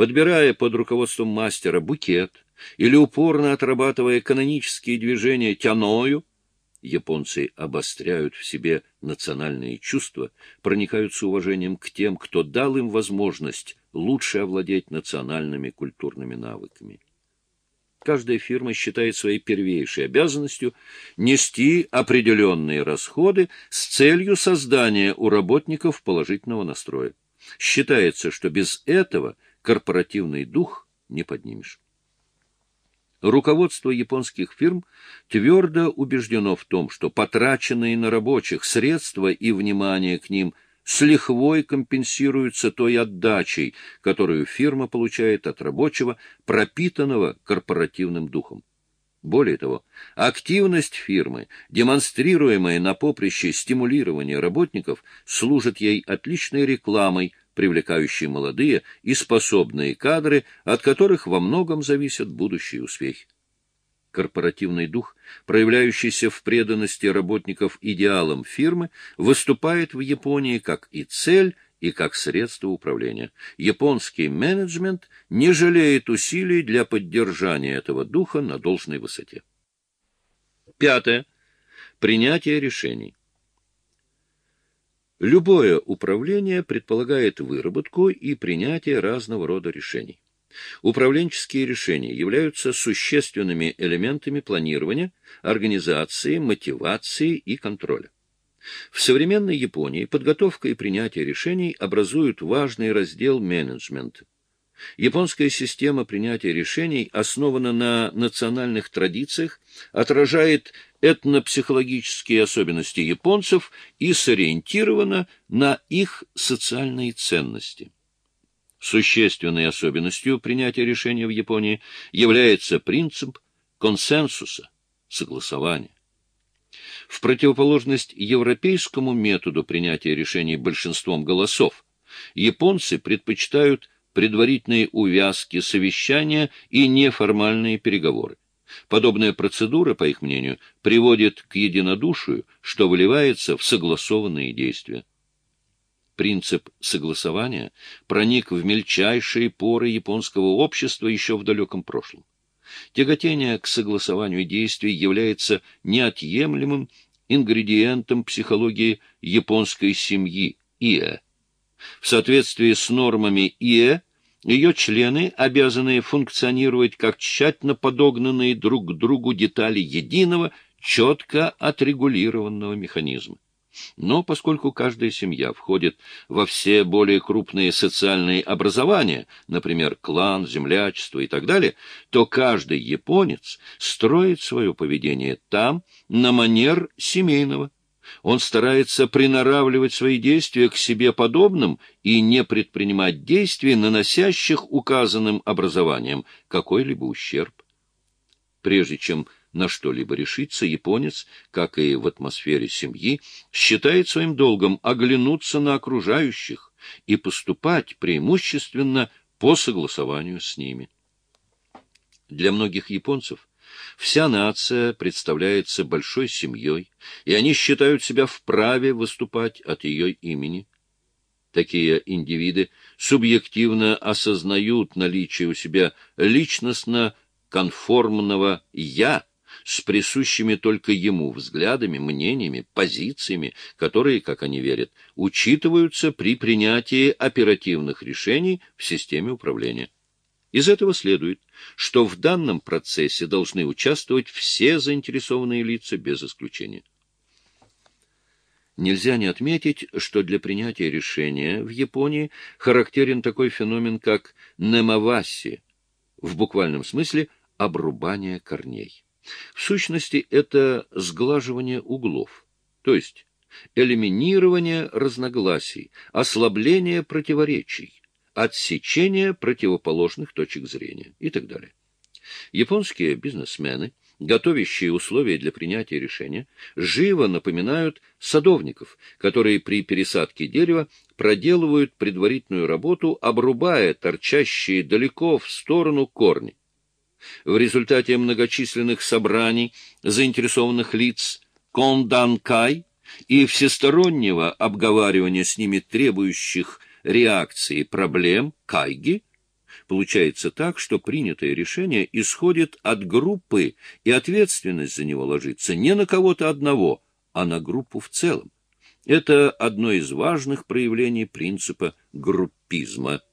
подбирая под руководством мастера букет или упорно отрабатывая канонические движения тяною, японцы обостряют в себе национальные чувства, проникаются уважением к тем, кто дал им возможность лучше овладеть национальными культурными навыками. Каждая фирма считает своей первейшей обязанностью нести определенные расходы с целью создания у работников положительного настроя. Считается, что без этого корпоративный дух не поднимешь. Руководство японских фирм твердо убеждено в том, что потраченные на рабочих средства и внимание к ним с лихвой компенсируются той отдачей, которую фирма получает от рабочего, пропитанного корпоративным духом. Более того, активность фирмы, демонстрируемая на поприще стимулирования работников, служит ей отличной рекламой привлекающие молодые и способные кадры, от которых во многом зависят будущие успехи. Корпоративный дух, проявляющийся в преданности работников идеалам фирмы, выступает в Японии как и цель, и как средство управления. Японский менеджмент не жалеет усилий для поддержания этого духа на должной высоте. Пятое. Принятие решений. Любое управление предполагает выработку и принятие разного рода решений. Управленческие решения являются существенными элементами планирования, организации, мотивации и контроля. В современной Японии подготовка и принятие решений образуют важный раздел менеджмента. Японская система принятия решений основана на национальных традициях, отражает этнопсихологические особенности японцев и сориентирована на их социальные ценности. Существенной особенностью принятия решения в Японии является принцип консенсуса, согласования. В противоположность европейскому методу принятия решений большинством голосов, японцы предпочитают предварительные увязки, совещания и неформальные переговоры. Подобная процедура, по их мнению, приводит к единодушию, что выливается в согласованные действия. Принцип согласования проник в мельчайшие поры японского общества еще в далеком прошлом. Тяготение к согласованию действий является неотъемлемым ингредиентом психологии японской семьи ИЭ. В соответствии с нормами ИЭ ее члены обязаны функционировать как тщательно подогнанные друг к другу детали единого, четко отрегулированного механизма. Но поскольку каждая семья входит во все более крупные социальные образования, например, клан, землячество и так далее, то каждый японец строит свое поведение там на манер семейного. Он старается приноравливать свои действия к себе подобным и не предпринимать действий, наносящих указанным образованием какой-либо ущерб. Прежде чем на что-либо решиться, японец, как и в атмосфере семьи, считает своим долгом оглянуться на окружающих и поступать преимущественно по согласованию с ними. Для многих японцев Вся нация представляется большой семьей, и они считают себя вправе выступать от ее имени. Такие индивиды субъективно осознают наличие у себя личностно-конформного «я», с присущими только ему взглядами, мнениями, позициями, которые, как они верят, учитываются при принятии оперативных решений в системе управления. Из этого следует, что в данном процессе должны участвовать все заинтересованные лица без исключения. Нельзя не отметить, что для принятия решения в Японии характерен такой феномен, как немаваси, в буквальном смысле обрубание корней. В сущности, это сглаживание углов, то есть элиминирование разногласий, ослабление противоречий отсечение противоположных точек зрения и так далее. Японские бизнесмены, готовящие условия для принятия решения, живо напоминают садовников, которые при пересадке дерева проделывают предварительную работу, обрубая торчащие далеко в сторону корни. В результате многочисленных собраний заинтересованных лиц конданкай и всестороннего обговаривания с ними требующих реакции проблем Кайги, Получается так, что принятое решение исходит от группы, и ответственность за него ложится не на кого-то одного, а на группу в целом. Это одно из важных проявлений принципа группизма –